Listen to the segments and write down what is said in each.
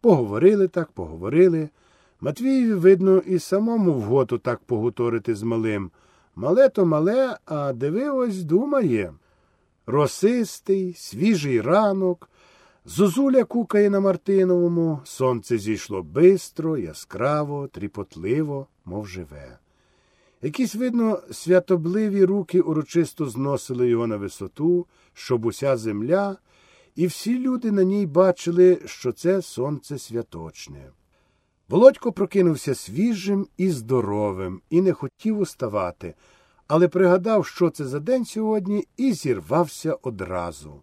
Поговорили так, поговорили. Матвієві, видно, і самому вготу так погуторити з малим. Мале то мале, а диви ось думає. Росистий, свіжий ранок, зозуля кукає на Мартиновому, сонце зійшло бистро, яскраво, тріпотливо, мов живе. Якісь, видно, святобливі руки урочисто зносили його на висоту, щоб уся земля, і всі люди на ній бачили, що це сонце святочне. Володько прокинувся свіжим і здоровим і не хотів уставати, але пригадав, що це за день сьогодні, і зірвався одразу.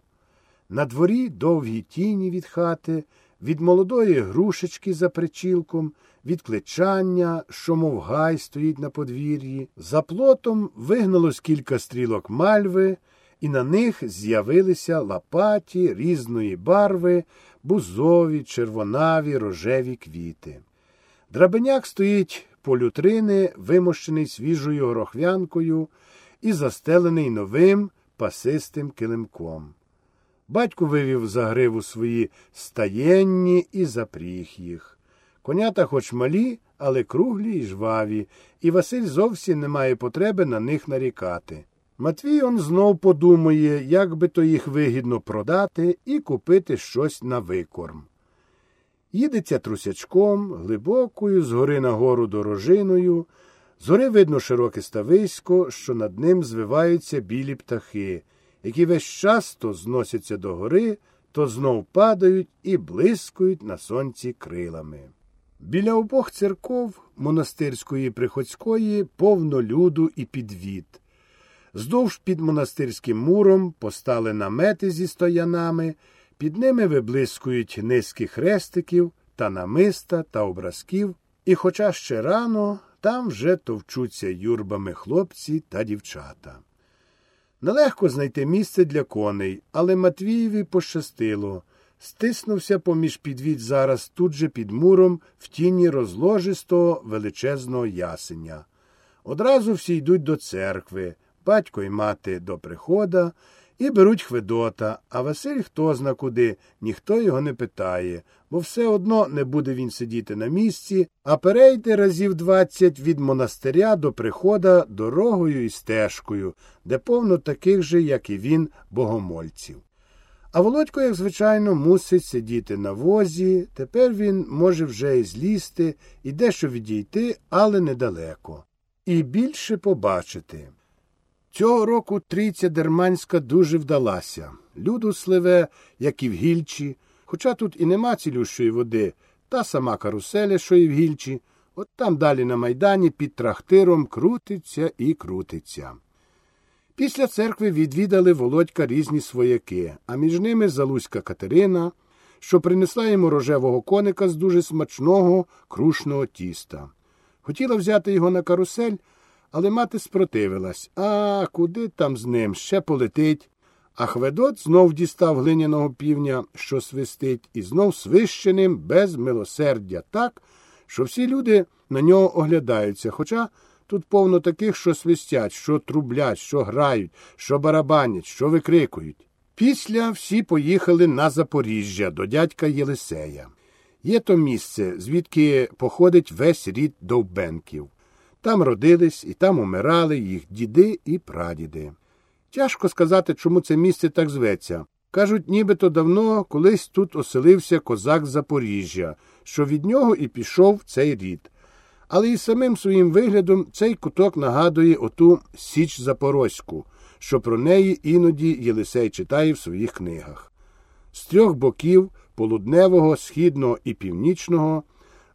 На дворі довгі тіні від хати, від молодої грушечки за причілком, від кличання, що, мов гай, стоїть на подвір'ї. За плотом вигналось кілька стрілок мальви, і на них з'явилися лопаті різної барви, бузові, червонаві, рожеві квіти. Драбеняк стоїть полютрини, вимощений свіжою горохвянкою і застелений новим пасистим килимком. Батько вивів за гриву свої стаєнні і запріг їх. Конята хоч малі, але круглі й жваві, і Василь зовсім не має потреби на них нарікати. Матвій он знов подумає, як би то їх вигідно продати і купити щось на викорм. Їдеться трусячком, глибокою, згори на гору дорожиною, згори видно широке стависько, що над ним звиваються білі птахи, які весь час то зносяться до гори, то знов падають і блискують на сонці крилами. Біля обох церков монастирської приходської повно люду і підвід. Здовж під монастирським муром постали намети зі стоянами. Під ними виблискують низки хрестиків та намиста та образків, і, хоча ще рано, там вже товчуться юрбами хлопці та дівчата. Нелегко знайти місце для коней, але Матвієві пощастило. Стиснувся поміж підвід зараз тут же під муром в тіні розложистого величезного ясеня. Одразу всі йдуть до церкви, батько й мати до прихода, і беруть Хведота, а Василь хто зна куди, ніхто його не питає, бо все одно не буде він сидіти на місці, а перейде разів двадцять від монастиря до прихода дорогою і стежкою, де повно таких же, як і він, богомольців. А Володько, як звичайно, мусить сидіти на возі, тепер він може вже і злізти, і дещо відійти, але недалеко. І більше побачити. Цього року трійця дерманська дуже вдалася. Люду сливе, як і в гільчі, хоча тут і нема цілющої води, та сама каруселя, що і в гільчі, от там далі на майдані під трахтиром крутиться і крутиться. Після церкви відвідали володька різні свояки, а між ними Залузька Катерина, що принесла йому рожевого коника з дуже смачного крушного тіста. Хотіла взяти його на карусель, але мати спротивилась. А куди там з ним ще полетить? А Хведот знов дістав глиняного півня, що свистить, і знов свищеним без милосердя так, що всі люди на нього оглядаються. Хоча тут повно таких, що свистять, що трублять, що грають, що барабанять, що викрикують. Після всі поїхали на Запоріжжя до дядька Єлисея. Є то місце, звідки походить весь рід довбенків. Там родились і там умирали їх діди і прадіди. Тяжко сказати, чому це місце так зветься. Кажуть, нібито давно колись тут оселився козак Запоріжжя, що від нього і пішов цей рід. Але і самим своїм виглядом цей куток нагадує оту Січ Запорозьку, що про неї іноді Єлисей читає в своїх книгах. З трьох боків полудневого, східного і північного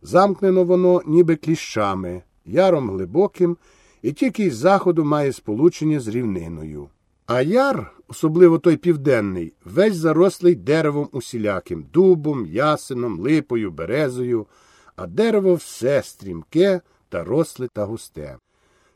замкнено воно ніби кліщами яром глибоким і тільки із заходу має сполучення з рівниною. А яр, особливо той південний, весь зарослий деревом усіляким дубом, ясеном, липою, березою, а дерево все стрімке та росле та густе.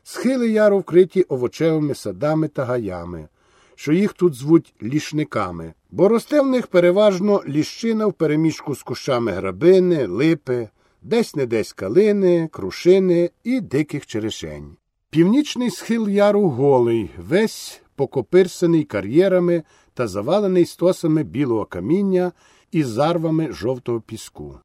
Схили яру вкриті овочевими садами та гаями, що їх тут звуть лішниками, бо росте в них переважно ліщина в переміжку з кущами грабини, липи, десь не десь калини, крушини і диких черешень. Північний схил яру голий, весь покопирсаний кар'єрами та завалений стосами білого каміння і зарвами жовтого піску.